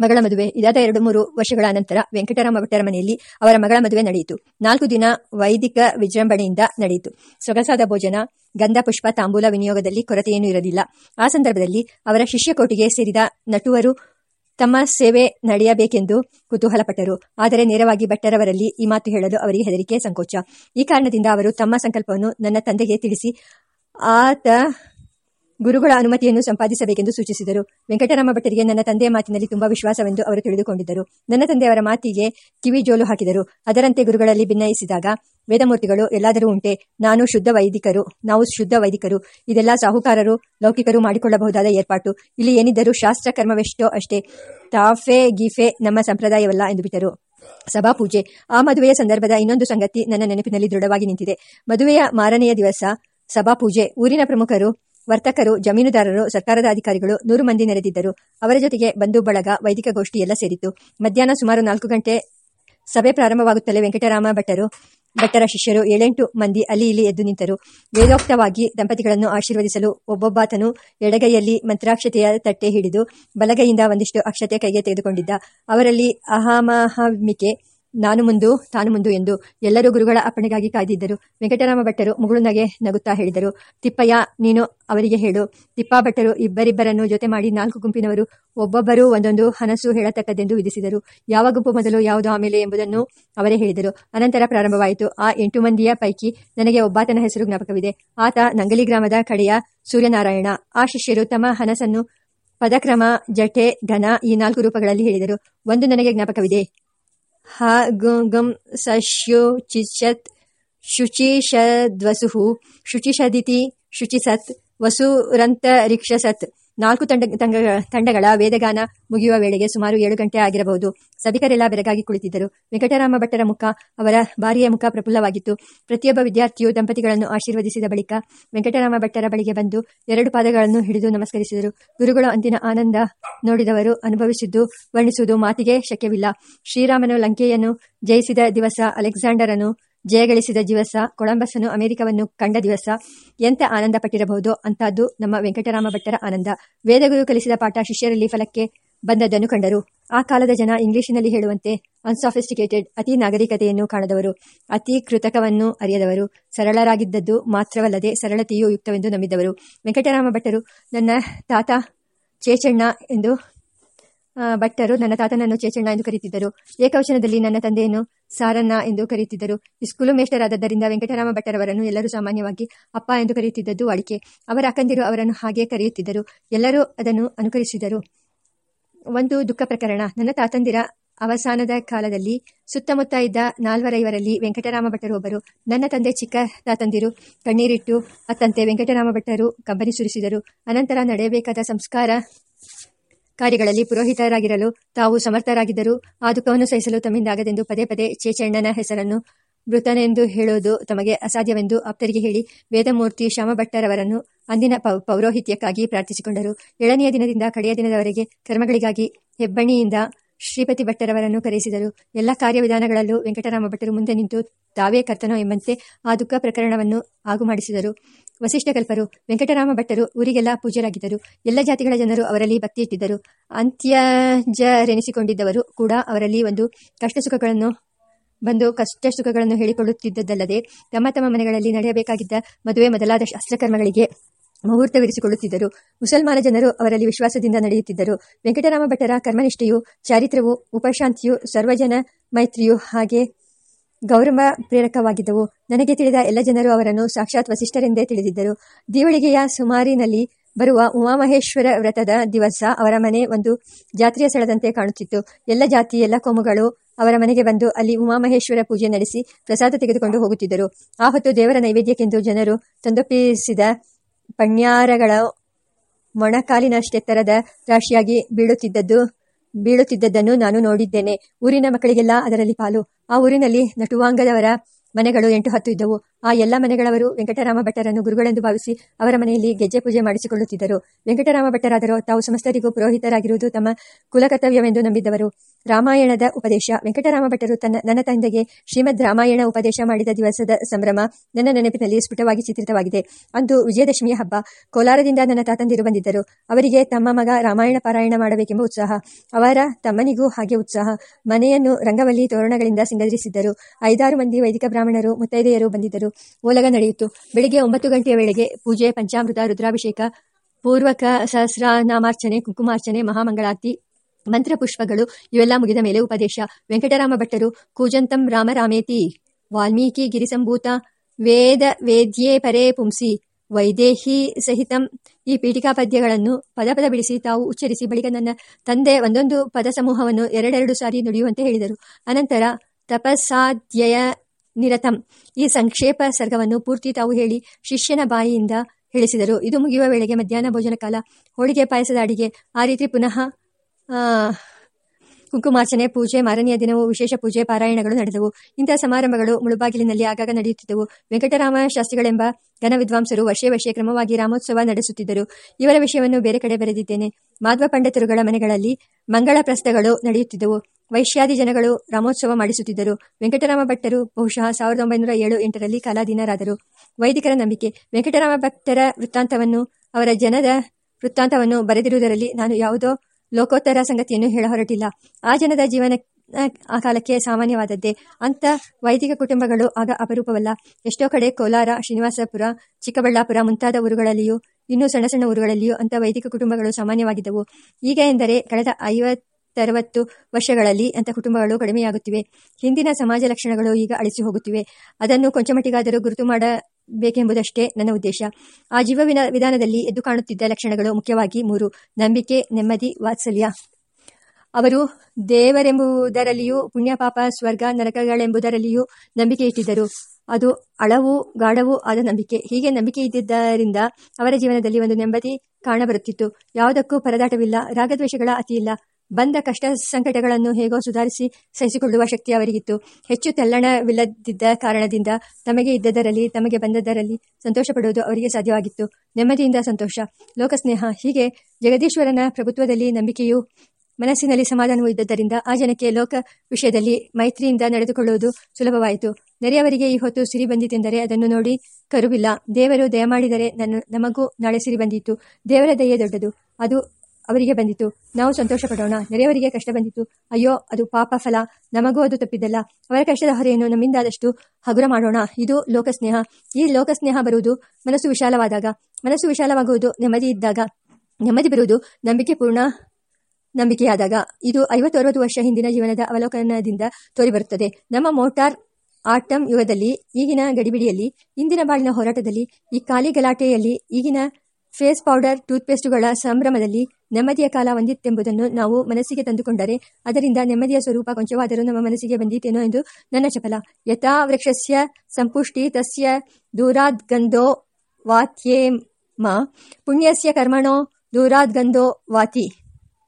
ಮಗಳ ಮದುವೆ ಇದಾದ ಎರಡು ಮೂರು ವರ್ಷಗಳ ನಂತರ ವೆಂಕಟರಾಮ ಭಟ್ಟರ ಮನೆಯಲ್ಲಿ ಅವರ ಮಗಳ ಮದುವೆ ನಡೆಯಿತು. ನಾಲ್ಕು ದಿನ ವೈದಿಕ ವಿಜೃಂಭಣೆಯಿಂದ ನಡೆಯಿತು. ಸೊಗಸಾದ ಭೋಜನ, ಗಂಧ, ಪುಷ್ಪ, ತಾಂಬೂಲ ವಿನಿಯೋಗದಲ್ಲಿ ಕೊರತೆಯೇನೂ ಇರಲಿಲ್ಲ. ಆ ಸಂದರ್ಭದಲ್ಲಿ ಅವರ ಶಿಷ್ಯಕೋಟಿಗೆ ಸೇರಿದ ನಟುವರು ತಮ್ಮ ಸೇವೆ ನಡೆಯಬೇಕೆಂದು ಕುತೂಹಲಪಟ್ಟರು. ಆದರೆ ನೇರವಾಗಿ ಭಟ್ಟರವರಲ್ಲಿ ಈ ಮಾತು ಹೇಳಲು ಅವರಿಗೆ ಹೆದರಿಕೆ ಸಂಕೋಚ. ಈ ಕಾರಣದಿಂದ ಅವರು ತಮ್ಮ ಸಂಕಲ್ಪವನ್ನು ನನ್ನ ತಂದೆಗೆ ತಿಳಿಸಿ, ಆತ ಗುರುಗಳ ಅನುಮತಿಯನ್ನು ಸಂಪಾದಿಸಬೇಕೆಂದು ಸೂಚಿಸಿದರು. ವೆಂಕಟರಾಮ ಭಟ್ಟರಿಗೆ ನನ್ನ ತಂದೆಯ ಮಾತಿನಲ್ಲಿ ತುಂಬಾ ವಿಶ್ವಾಸವೆಂದು ಅವರು ತಿಳಿದುಕೊಂಡಿದ್ದರು. ನನ್ನ ತಂದೆಯವರ ಮಾತಿಗೆ ಕಿವಿ ಜೋಲು ಹಾಕಿದರು. ಅದರಂತೆ ಗುರುಗಳಲ್ಲಿ ಭಿನ್ನಯಿಸಿದಾಗ, ವೇದಮೂರ್ತಿಗಳು, ಎಲ್ಲಾದರೂ ಉಂಟೆ, ನಾನು ಶುದ್ಧ ವೈದಿಕರು, ನಾವು ಶುದ್ಧ ವೈದಿಕರು, ಇದೆಲ್ಲ ಸಾಹುಕಾರರು, ಲೌಕಿಕರು ಮಾಡಿಕೊಳ್ಳಬಹುದಾದ ಏರ್ಪಾಟು. ಇಲ್ಲಿ ಏನಿದ್ದರೂ ಶಾಸ್ತ್ರ ಕರ್ಮವೆಷ್ಟೋ ಅಷ್ಟೇ. ತಾಫೆ, ಗೀಫೆ, ನಮ್ಮ ಸಂಪ್ರದಾಯವಲ್ಲ ಎಂದು ಬಿಟ್ಟರು. ಸಭಾ ಪೂಜೆ. ಆ ಮದುವೆಯ ಸಂದರ್ಭದ ಇನ್ನೊಂದು ಸಂಗತಿ ನನ್ನ ನೆನಪಿನಲ್ಲಿ ದೃಢವಾಗಿ ನಿಂತಿದೆ. ಮದುವೆಯ ಮಾರನೆಯ ದಿವಸ ಸಭಾಪೂಜೆ ಊರಿನ ಪ್ರಮುಖರು ವರ್ತಕರು, ಜಮೀನುದಾರರು, ಸರ್ಕಾರದ ಅಧಿಕಾರಿಗಳು ನೂರು ಮಂದಿ ನೆರೆದಿದ್ದರು. ಅವರ ಜೊತೆಗೆ ಬಂಧು, ಬಳಗ, ವೈದಿಕ ಗೋಷ್ಠಿ ಎಲ್ಲ ಸೇರಿತ್ತು. ಮಧ್ಯಾಹ್ನ ಸುಮಾರು ನಾಲ್ಕು ಗಂಟೆ ಸಭೆ ಪ್ರಾರಂಭವಾಗುತ್ತಲೇ ವೆಂಕಟರಾಮ ಭಟ್ಟರು, ಭಟ್ಟರ ಶಿಷ್ಯರು ಏಳೆಂಟು ಮಂದಿ ಅಲ್ಲಿ ಇಲ್ಲಿ ಎದ್ದು ನಿಂತರು. ವೇದೋಕ್ತವಾಗಿ ದಂಪತಿಗಳನ್ನು ಆಶೀರ್ವದಿಸಲು ಒಬ್ಬೊಬ್ಬಾತನು ಎಡಗೈಯಲ್ಲಿ ಮಂತ್ರಾಕ್ಷತೆಯ ತಟ್ಟೆ ಹಿಡಿದು ಬಲಗೈಯಿಂದ ಒಂದಿಷ್ಟು ಅಕ್ಷತೆ ಕೈಗೆ ತೆಗೆದುಕೊಂಡಿದ್ದ. ಅವರಲ್ಲಿ ಅಹಮಹಮಿಕೆ ನಾನು ಮುಂದು, ತಾನು ಮುಂದು ಎಂದು ಎಲ್ಲರೂ ಗುರುಗಳ ಅಪ್ಪಣೆಗಾಗಿ ಕಾಯ್ದಿದ್ದರು. ವೆಂಕಟರಾಮ ಭಟ್ಟರು ಮುಗುಳುನಗೆ ನಗುತ್ತಾ ಹೇಳಿದರು. ತಿಪ್ಪಯ್ಯ, ನೀನು ಅವರಿಗೆ ಹೇಳು. ತಿಪ್ಪಾ ಭಟ್ಟರು ಇಬ್ಬರಿಬ್ಬರನ್ನು ಜೊತೆ ಮಾಡಿ ನಾಲ್ಕು ಗುಂಪಿನವರು ಒಬ್ಬೊಬ್ಬರು ಒಂದೊಂದು ಹನಸು ಹೇಳತಕ್ಕದ್ದೆಂದು ವಿಧಿಸಿದರು. ಯಾವ ಗುಂಪು ಮೊದಲು ಯಾವುದು ಆಮೇಲೆ ಎಂಬುದನ್ನು ಅವರೇ ಹೇಳಿದರು. ಅನಂತರ ಪ್ರಾರಂಭವಾಯಿತು. ಆ ಎಂಟು ಮಂದಿಯ ಪೈಕಿ ನನಗೆ ಒಬ್ಬಾತನ ಹೆಸರು ಜ್ಞಾಪಕವಿದೆ. ಆತ ನಂಗಲಿ ಗ್ರಾಮದ ಕಡೆಯ ಸೂರ್ಯನಾರಾಯಣ. ಆ ಶಿಷ್ಯರು ತಮ್ಮ ಹನಸನ್ನು ಪದಕ್ರಮ ಜಟೆ ಘನ ಈ ನಾಲ್ಕು ರೂಪಗಳಲ್ಲಿ ಹೇಳಿದರು. ಒಂದು ನನಗೆ ಜ್ಞಾಪಕವಿದೆ. ಹ ಗು ಗಂ ಸಶ್ಯು ಚಿಚ್ಚತ್ ಶುಚಿಷದ್ವಸು ಶುಚಿಷದಿತಿ ಶುಚಿಸತ್ ವಸುರಂತರಿಕ್ಷಸತ್ ನಾಲ್ಕು ತಂಡ ತಂಡ ತಂಡಗಳ ವೇದಗಾನ ಮುಗಿಯುವ ವೇಳೆಗೆ ಸುಮಾರು ಏಳು ಗಂಟೆ ಆಗಿರಬಹುದು. ಸಭಿಕರೆಲ್ಲ ಬೆರಗಾಗಿ ಕುಳಿತಿದ್ದರು. ವೆಂಕಟರಾಮ ಭಟ್ಟರ ಮುಖ ಅವರ ಬಾರಿಯ ಮುಖ ಪ್ರಫುಲ್ಲವಾಗಿತ್ತು. ಪ್ರತಿಯೊಬ್ಬ ವಿದ್ಯಾರ್ಥಿಯು ದಂಪತಿಗಳನ್ನು ಆಶೀರ್ವದಿಸಿದ ಬಳಿಕ ವೆಂಕಟರಾಮ ಭಟ್ಟರ ಬಳಿಗೆ ಬಂದು ಎರಡು ಪಾದಗಳನ್ನು ಹಿಡಿದು ನಮಸ್ಕರಿಸಿದರು. ಗುರುಗಳ ಅಂದಿನ ಆನಂದ ನೋಡಿದವರು ಅನುಭವಿಸಿದ್ದು, ವರ್ಣಿಸುವುದು ಮಾತಿಗೆ ಶಕ್ಯವಿಲ್ಲ. ಶ್ರೀರಾಮನು ಲಂಕೆಯನ್ನು ಜಯಿಸಿದ ದಿವಸ ಅಲೆಕ್ಸಾಂಡರನು ಜಯಗಳಿಸಿದ ದಿವಸ ಕೊಳಂಬಸ್ಸನು ಅಮೆರಿಕವನ್ನು ಕಂಡ ದಿವಸ ಎಂತ ಆನಂದ ಪಟ್ಟಿರಬಹುದು ಅಂತಹದ್ದು ನಮ್ಮ ವೆಂಕಟರಾಮ ಭಟ್ಟರ ಆನಂದ. ವೇದಗುರು ಕಲಿಸಿದ ಪಾಠ ಶಿಷ್ಯರಲ್ಲಿ ಫಲಕ್ಕೆ ಬಂದದ್ದನ್ನು ಕಂಡರು. ಆ ಕಾಲದ ಜನ ಇಂಗ್ಲಿಷಿನಲ್ಲಿ ಹೇಳುವಂತೆ ಅನ್ಸಾಫಿಸ್ಟಿಕೇಟೆಡ್ ಅತಿ ನಾಗರಿಕತೆಯನ್ನು ಕಾಣದವರು, ಅತಿ ಕೃತಕವನ್ನು ಅರಿಯದವರು, ಸರಳರಾಗಿದ್ದದ್ದು ಮಾತ್ರವಲ್ಲದೆ ಸರಳತೆಯೂ ಯುಕ್ತವೆಂದು ನಂಬಿದ್ದವರು. ವೆಂಕಟರಾಮ ಭಟ್ಟರು, ನನ್ನ ತಾತ ಚೇಚಣ್ಣ ಎಂದು ಭಟ್ಟರು ನನ್ನ ತಾತನನ್ನು ಚೇಚಣ್ಣ ಎಂದು ಕರೆಯುತ್ತಿದ್ದರು ಏಕವಚನದಲ್ಲಿ ನನ್ನ ತಂದೆಯನ್ನು ಸಾರಣ್ಣ ಎಂದು ಕರೆಯುತ್ತಿದ್ದರು ಸ್ಕೂಲು ಮೇಷ್ಟರಾದದ್ದರಿಂದ ವೆಂಕಟರಾಮ ಭಟ್ಟರವರನ್ನು ಎಲ್ಲರೂ ಸಾಮಾನ್ಯವಾಗಿ ಅಪ್ಪ ಎಂದು ಕರೆಯುತ್ತಿದ್ದದ್ದು ಅಡಿಕೆ ಅವರ ಅಕ್ಕಂದಿರು ಅವರನ್ನು ಹಾಗೆ ಕರೆಯುತ್ತಿದ್ದರು. ಎಲ್ಲರೂ ಅದನ್ನು ಅನುಕರಿಸಿದರು. ಒಂದು ದುಃಖ ಪ್ರಕರಣ. ನನ್ನ ತಾತಂದಿರ ಅವಸಾನದ ಕಾಲದಲ್ಲಿ ಸುತ್ತಮುತ್ತ ಇದ್ದ ನಾಲ್ವರೈವರಲ್ಲಿ ವೆಂಕಟರಾಮ ಭಟ್ಟರು ಒಬ್ಬರು. ನನ್ನ ತಂದೆ ಚಿಕ್ಕ ತಾತಂದಿರು. ಕಣ್ಣೀರಿಟ್ಟು ಅತ್ತಂತೆ ವೆಂಕಟರಾಮ ಭಟ್ಟರು ಕಂಬನಿ ಸುರಿಸಿದರು. ಅನಂತರ ನಡೆಯಬೇಕಾದ ಸಂಸ್ಕಾರ ಕಾರ್ಯಗಳಲ್ಲಿ ಪುರೋಹಿತರಾಗಿರಲು ತಾವು ಸಮರ್ಥರಾಗಿದ್ದರು ಆ ದುಃಖವನ್ನು ಸಹಿಸಲು ತಮ್ಮಿಂದಾಗದೆಂದು ಪದೇ ಪದೇ ಚೇಚಣ್ಣನ ಹೆಸರನ್ನು ಮೃತನೆಂದು ಹೇಳುವುದು ತಮಗೆ ಅಸಾಧ್ಯವೆಂದು ಆಪ್ತರಿಗೆ ಹೇಳಿ ವೇದಮೂರ್ತಿ ಶ್ಯಾಮಭಟ್ಟರವರನ್ನು ಅಂದಿನ ಪೌರೋಹಿತ್ಯಕ್ಕಾಗಿ ಪ್ರಾರ್ಥಿಸಿಕೊಂಡರು. ಏಳನೆಯ ದಿನದಿಂದ ಕಡೆಯ ದಿನದವರೆಗೆ ಕರ್ಮಗಳಿಗಾಗಿ ಹೆಬ್ಬಣಿಯಿಂದ ಶ್ರೀಪತಿ ಭಟ್ಟರವರನ್ನು ಕರೆಸಿದರು. ಎಲ್ಲ ಕಾರ್ಯವಿಧಾನಗಳಲ್ಲೂ ವೆಂಕಟರಾಮ ಭಟ್ಟರು ಮುಂದೆ ನಿಂತು ತಾವೇ ಕರ್ತನೋ ಎಂಬಂತೆ ಆ ದುಃಖ ಪ್ರಕರಣವನ್ನು ಆಗು ಮಾಡಿಸಿದರು ವಸಿಷ್ಠಕಲ್ಪರು ವೆಂಕಟರಾಮ ಭಟ್ಟರು ಊರಿಗೆಲ್ಲ ಪೂಜ್ಯರಾಗಿದ್ದರು. ಎಲ್ಲ ಜಾತಿಗಳ ಜನರು ಅವರಲ್ಲಿ ಭಕ್ತಿ ಇಟ್ಟಿದ್ದರು ಅಂತ್ಯಜರೆನಿಸಿಕೊಂಡಿದ್ದವರು ಕೂಡ ಅವರಲ್ಲಿ ಒಂದು ಕಷ್ಟ ಸುಖಗಳನ್ನು ಬಂದು ಕಷ್ಟ ಸುಖಗಳನ್ನು ಹೇಳಿಕೊಳ್ಳುತ್ತಿದ್ದದ್ದಲ್ಲದೆ ತಮ್ಮ ತಮ್ಮ ಮನೆಗಳಲ್ಲಿ ನಡೆಯಬೇಕಾಗಿದ್ದ ಮದುವೆ ಮೊದಲಾದ ಶಾಸ್ತ್ರಕರ್ಮಗಳಿಗೆ ಮುಹೂರ್ತವಿರಿಸಿಕೊಳ್ಳುತ್ತಿದ್ದರು ಮುಸಲ್ಮಾನ ಜನರು ಅವರಲ್ಲಿ ವಿಶ್ವಾಸದಿಂದ ನಡೆಯುತ್ತಿದ್ದರು. ವೆಂಕಟರಾಮ ಭಟ್ಟರ ಕರ್ಮನಿಷ್ಠೆಯು, ಚಾರಿತ್ರವು, ಉಪಶಾಂತಿಯು, ಸರ್ವಜನ ಮೈತ್ರಿಯು ಹಾಗೆ ಗೌರವ ಪ್ರೇರಕವಾಗಿದ್ದವು. ನನಗೆ ತಿಳಿದ ಎಲ್ಲ ಜನರು ಅವರನ್ನು ಸಾಕ್ಷಾತ್ ವಸಿಷ್ಠರೆಂದೇ ತಿಳಿದಿದ್ದರು. ದೀವಳಿಗೆಯ ಸುಮಾರಿನಲ್ಲಿ ಬರುವ ಉಮಾಮಹೇಶ್ವರ ವ್ರತದ ದಿವಸ ಅವರ ಮನೆ ಒಂದು ಜಾತ್ರೆಯ ಸ್ಥಳದಂತೆ ಕಾಣುತ್ತಿತ್ತು. ಎಲ್ಲ ಜಾತಿ, ಎಲ್ಲ ಕೋಮುಗಳು ಅವರ ಮನೆಗೆ ಬಂದು ಅಲ್ಲಿ ಉಮಾಮಹೇಶ್ವರ ಪೂಜೆ ನಡೆಸಿ ಪ್ರಸಾದ ತೆಗೆದುಕೊಂಡು ಹೋಗುತ್ತಿದ್ದರು. ಆ ಹೊತ್ತು ದೇವರ ನೈವೇದ್ಯಕ್ಕೆಂದು ಜನರು ತಂದೊಪ್ಪಿಸಿದ ಪಣ್ಯಾರಗಳ ಮೊಣಕಾಲಿನಷ್ಟೆತ್ತರದ ರಾಶಿಯಾಗಿ ಬೀಳುತ್ತಿದ್ದದ್ದು, ಬೀಳುತ್ತಿದ್ದದ್ದನ್ನು ನಾನು ನೋಡಿದ್ದೇನೆ. ಊರಿನ ಮಕ್ಕಳಿಗೆಲ್ಲ ಅದರಲ್ಲಿ ಪಾಲು. ಆ ಊರಿನಲ್ಲಿ ನಟುವಾಂಗದವರ ಮನೆಗಳು ಎಂಟು ಹತ್ತು ಇದ್ದವು. ಆ ಎಲ್ಲ ಮನೆಗಳವರು ವೆಂಕಟರಾಮ ಭಟ್ಟರನ್ನು ಗುರುಗಳೆಂದು ಭಾವಿಸಿ ಅವರ ಮನೆಯಲ್ಲಿ ಗೆಜ್ಜೆ ಪೂಜೆ ಮಾಡಿಸಿಕೊಳ್ಳುತ್ತಿದ್ದರು. ವೆಂಕಟರಾಮ ಭಟ್ಟರಾದರೂ, ತಾವು ಸಮಸ್ತರಿಗೂ ಪುರೋಹಿತರಾಗಿರುವುದು ತಮ್ಮ ಕುಲಕರ್ತವ್ಯವೆಂದು ನಂಬಿದ್ದವರು ರಾಮಾಯಣದ ಉಪದೇಶ. ವೆಂಕಟರಾಮ ಭಟ್ಟರು ತನ್ನ, ನನ್ನ ತಂದೆಗೆ ಶ್ರೀಮದ್ ರಾಮಾಯಣ ಉಪದೇಶ ಮಾಡಿದ ದಿವಸದ ಸಂಭ್ರಮ ನನ್ನ ನೆನಪಿನಲ್ಲಿ ಸ್ಫುಟವಾಗಿ ಚಿತ್ರಿತವಾಗಿದೆ. ಅಂದು ವಿಜಯದಶಮಿಯ ಹಬ್ಬ. ಕೋಲಾರದಿಂದ ನನ್ನ ತಾತಂದಿರು ಬಂದಿದ್ದರು. ಅವರಿಗೆ ತಮ್ಮ ಮಗ ರಾಮಾಯಣ ಪಾರಾಯಣ ಮಾಡಬೇಕೆಂಬ ಉತ್ಸಾಹ. ಅವರ ತಮ್ಮನಿಗೂ ಹಾಗೆ ಉತ್ಸಾಹ. ಮನೆಯನ್ನು ರಂಗವಲ್ಲಿ ತೋರಣಗಳಿಂದ ಸಿಂಗರಿಸಿದ್ದರು. ಐದಾರು ಮಂದಿ ವೈದಿಕ ಬ್ರಾಹ್ಮಣರು, ಮುತ್ತೈದೆಯರು ಬಂದಿದ್ದರು. ಓಲಗ ನಡೆಯಿತು. ಬೆಳಿಗ್ಗೆ ಒಂಬತ್ತು ಗಂಟೆಯ ವೇಳೆಗೆ ಪೂಜೆ, ಪಂಚಾಮೃತ, ರುದ್ರಾಭಿಷೇಕ, ಪೂರ್ವಕ ಸಹಸ್ರನಾಮಾರ್ಚನೆ, ಕುಂಕುಮಾರ್ಚನೆ, ಮಹಾಮಂಗಳಾರತಿ, ಮಂತ್ರಪುಷ್ಪಗಳು, ಇವೆಲ್ಲ ಮುಗಿದ ಮೇಲೆ ಉಪದೇಶ. ವೆಂಕಟರಾಮ ಭಟ್ಟರು, ಕೂಜಂತಂ ರಾಮರಾಮೇತಿ ವಾಲ್ಮೀಕಿ ಗಿರಿಸಂಭೂತ, ವೇದ ವೇದ್ಯೇ ಪರೇ ಪುಂಸಿ, ವೈದೇಹಿ ಸಹಿತಂ ಈ ಪೀಠಿಕಾ ಪದ್ಯಗಳನ್ನು ಪದ ಪದ ಬಿಡಿಸಿ ತಾವು ಉಚ್ಚರಿಸಿ ಬಳಿಕ ನನ್ನ ತಂದೆ ಒಂದೊಂದು ಪದ ಸಮೂಹವನ್ನು ಎರಡೆರಡು ಸಾರಿ ನುಡಿಯುವಂತೆ ಹೇಳಿದರು. ಅನಂತರ ತಪಸ್ಸಾಧ್ಯಯ ನಿರತಂ. ಈ ಸಂಕ್ಷೇಪ ಸರ್ಗವನ್ನು ಪೂರ್ತಿ ತಾವು ಹೇಳಿ ಶಿಷ್ಯನ ಬಾಯಿಯಿಂದ ಹೇಳಿಸಿದರು. ಇದು ಮುಗಿಯುವ ವೇಳೆಗೆ ಮಧ್ಯಾಹ್ನ ಭೋಜನ ಕಾಲ. ಹೋಳಿಗೆ ಪಾಯಸದ ಅಡಿಗೆ. ಆ ರೀತಿ ಪುನಃ ಕುಂಕುಮಾರ್ಚನೆ, ಪೂಜೆ, ಮಾರನೆಯ ದಿನವೂ ವಿಶೇಷ ಪೂಜೆ, ಪಾರಾಯಣಗಳು ನಡೆದವು. ಇಂತಹ ಸಮಾರಂಭಗಳು ಮುಳುಬಾಗಿಲಿನಲ್ಲಿ ಆಗಾಗ ನಡೆಯುತ್ತಿದ್ದವು. ವೆಂಕಟರಾಮ ಶಾಸ್ತ್ರಿಗಳೆಂಬ ಘನ ವಿದ್ವಾಂಸರು ವರ್ಷೇ ವರ್ಷೇ ಕ್ರಮವಾಗಿ ರಾಮೋತ್ಸವ ನಡೆಸುತ್ತಿದ್ದರು. ಇವರ ವಿಷಯವನ್ನು ಬೇರೆ ಕಡೆ ಬರೆದಿದ್ದೇನೆ. ಮಾಧ್ವ ಪಂಡಿತರುಗಳ ಮನೆಗಳಲ್ಲಿ ಮಂಗಳ ಪ್ರಸ್ಥಗಳು ನಡೆಯುತ್ತಿದ್ದವು. ವೈಶ್ಯಾದಿ ಜನಗಳು ರಾಮೋತ್ಸವ ಮಾಡಿಸುತ್ತಿದ್ದರು. ವೆಂಕಟರಾಮ ಭಟ್ಟರು ಬಹುಶಃ ಸಾವಿರದ ಒಂಬೈನೂರ ಏಳು ಎಂಟರಲ್ಲಿ ಕಲಾಧೀನರಾದರು. ವೈದಿಕರ ನಂಬಿಕೆ. ವೆಂಕಟರಾಮ ಭಟ್ಟರ ವೃತ್ತಾಂತವನ್ನು, ಅವರ ಜನದ ವೃತ್ತಾಂತವನ್ನು ಬರೆದಿರುವುದರಲ್ಲಿ ನಾನು ಯಾವುದೋ ಲೋಕೋತ್ತರ ಸಂಗತಿಯನ್ನು ಹೇಳ ಹೊರಟಿಲ್ಲ. ಆ ಜನದ ಜೀವನ, ಆ ಕಾಲಕ್ಕೆ ಸಾಮಾನ್ಯವಾದದ್ದೇ. ಅಂತ ವೈದಿಕ ಕುಟುಂಬಗಳು ಆಗ ಅಪರೂಪವಲ್ಲ. ಎಷ್ಟೋ ಕಡೆ ಕೋಲಾರ, ಶ್ರೀನಿವಾಸಪುರ, ಚಿಕ್ಕಬಳ್ಳಾಪುರ ಮುಂತಾದ ಊರುಗಳಲ್ಲಿಯೂ, ಇನ್ನೂ ಸಣ್ಣ ಸಣ್ಣ ಊರುಗಳಲ್ಲಿಯೂ ಅಂತ ವೈದಿಕ ಕುಟುಂಬಗಳು ಸಾಮಾನ್ಯವಾಗಿದ್ದವು. ಈಗ ಎಂದರೆ, ಕಳೆದ ಐವತ್ತರವತ್ತು ವರ್ಷಗಳಲ್ಲಿ ಅಂತ ಕುಟುಂಬಗಳು ಕಡಿಮೆಯಾಗುತ್ತಿವೆ. ಹಿಂದಿನ ಸಮಾಜ ಲಕ್ಷಣಗಳು ಈಗ ಅಳಿಸಿ ಹೋಗುತ್ತಿವೆ. ಅದನ್ನು ಕೊಂಚ ಮಟ್ಟಿಗಾದರೂ ಗುರುತು ಮಾಡಬೇಕೆಂಬುದಷ್ಟೇ ನನ್ನ ಉದ್ದೇಶ. ಆ ಜೀವವಿನ ವಿಧಾನದಲ್ಲಿ ಎದ್ದು ಕಾಣುತ್ತಿದ್ದ ಲಕ್ಷಣಗಳು ಮುಖ್ಯವಾಗಿ ಮೂರು. ನಂಬಿಕೆ, ನೆಮ್ಮದಿ, ವಾತ್ಸಲ್ಯ. ಅವರು ದೇವರೆಂಬುದರಲ್ಲಿಯೂ, ಪುಣ್ಯ, ಪಾಪ, ಸ್ವರ್ಗ, ನರಕಗಳೆಂಬುದರಲ್ಲಿಯೂ ನಂಬಿಕೆ ಇಟ್ಟಿದ್ದರು. ಅದು ಅಳವು ಗಾಢವೂ ಆದ ನಂಬಿಕೆ. ಹೀಗೆ ನಂಬಿಕೆ ಇದ್ದಿದ್ದರಿಂದ ಅವರ ಜೀವನದಲ್ಲಿ ಒಂದು ನೆಮ್ಮದಿ ಕಾಣಬರುತ್ತಿತ್ತು. ಯಾವುದಕ್ಕೂ ಪರದಾಟವಿಲ್ಲ. ರಾಗದ್ವೇಷಗಳ ಅತಿಯಿಲ್ಲ. ಬಂದ ಕಷ್ಟ ಸಂಕಟಗಳನ್ನು ಹೇಗೋ ಸುಧಾರಿಸಿ ಸಹಿಸಿಕೊಳ್ಳುವ ಶಕ್ತಿ ಅವರಿಗಿತ್ತು. ಹೆಚ್ಚು ತೆಲ್ಲಣವಿಲ್ಲದಿದ್ದ ಕಾರಣದಿಂದ ತಮಗೆ ಇದ್ದದರಲ್ಲಿ, ತಮಗೆ ಬಂದದರಲ್ಲಿ ಸಂತೋಷ ಅವರಿಗೆ ಸಾಧ್ಯವಾಗಿತ್ತು. ನೆಮ್ಮದಿಯಿಂದ ಸಂತೋಷ. ಲೋಕಸ್ನೇಹ. ಹೀಗೆ ಜಗದೀಶ್ವರನ ಪ್ರಭುತ್ವದಲ್ಲಿ ನಂಬಿಕೆಯು ಮನಸ್ಸಿನಲ್ಲಿ ಸಮಾಧಾನವೂ ಇದ್ದದ್ದರಿಂದ ಆ ಜನಕ್ಕೆ ಲೋಕ ವಿಷಯದಲ್ಲಿ ಮೈತ್ರಿಯಿಂದ ನಡೆದುಕೊಳ್ಳುವುದು ಸುಲಭವಾಯಿತು. ನೆರೆಯವರಿಗೆ ಈ ಹೊತ್ತು ಸಿರಿ ಬಂದಿತೆಂದರೆ ಅದನ್ನು ನೋಡಿ ಕರುವಿಲ್ಲ. ದೇವರು ದಯಮಾಡಿದರೆ ನನ್ನ, ನಮಗೂ ನಾಳೆ ಸಿರಿ ಬಂದಿತ್ತು ದೇವರ ದಯೆ ದೊಡ್ಡದು. ಅದು ಅವರಿಗೆ ಬಂದಿತು. ನಾವು ಸಂತೋಷ ಪಡೋಣ ನೆರೆಯವರಿಗೆ ಕಷ್ಟ ಬಂದಿತು. ಅಯ್ಯೋ, ಅದು ಪಾಪ ಫಲ. ನಮಗೂ ಅದು ತಪ್ಪಿದ್ದಲ್ಲ. ಅವರ ಕಷ್ಟದ ಹೊರೆಯನ್ನು ನಮ್ಮಿಂದಾದಷ್ಟು ಹಗುರ ಮಾಡೋಣ. ಇದು ಲೋಕಸ್ನೇಹ. ಈ ಲೋಕಸ್ನೇಹ ಬರುವುದು ಮನಸ್ಸು ವಿಶಾಲವಾದಾಗ. ಮನಸ್ಸು ವಿಶಾಲವಾಗುವುದು ನೆಮ್ಮದಿ ಇದ್ದಾಗ. ನೆಮ್ಮದಿ ಬರುವುದು ನಂಬಿಕೆ ಪೂರ್ಣ ನಂಬಿಕೆಯಾದಾಗ. ಇದು ಐವತ್ತು ಅರವತ್ತು ವರ್ಷ ಹಿಂದಿನ ಜೀವನದ ಅವಲೋಕನದಿಂದ ತೋರಿಬರುತ್ತದೆ. ನಮ್ಮ ಮೋಟಾರ್ ಆಟಂ ಯುಗದಲ್ಲಿ ಈಗಿನ ಗಡಿಬಿಡಿಯಲ್ಲಿ, ಇಂದಿನ ಬಾಳಿನ ಹೋರಾಟದಲ್ಲಿ, ಈ ಖಾಲಿ ಗಲಾಟೆಯಲ್ಲಿ ಈಗಿನ ಫೇಸ್ ಪೌಡರ್ ಟೂತ್ಪೇಸ್ಟುಗಳ ಸಂಭ್ರಮದಲ್ಲಿ ನೆಮ್ಮದಿಯ ಕಾಲ ಹೊಂದಿತ್ತೆಂಬುದನ್ನು ನಾವು ಮನಸ್ಸಿಗೆ ತಂದುಕೊಂಡರೆ ಅದರಿಂದ ನೆಮ್ಮದಿಯ ಸ್ವರೂಪ ಕೊಂಚವಾದರೂ ನಮ್ಮ ಮನಸ್ಸಿಗೆ ಬಂದಿತೇನೋ ಎಂದು ನನ್ನ ಚಪಲ. ಯಥಾ ವೃಕ್ಷಸ್ಯ ಸಂಪುಷ್ಟಿ ತಸ್ಯ ದೂರಾದ್ಗಂಧೋ ವಾತ್ಯೇಮ. ಪುಣ್ಯಸ್ಯ ಕರ್ಮಣೋ ದೂರಾದ್ಗಂಧೋ ವಾತಿ.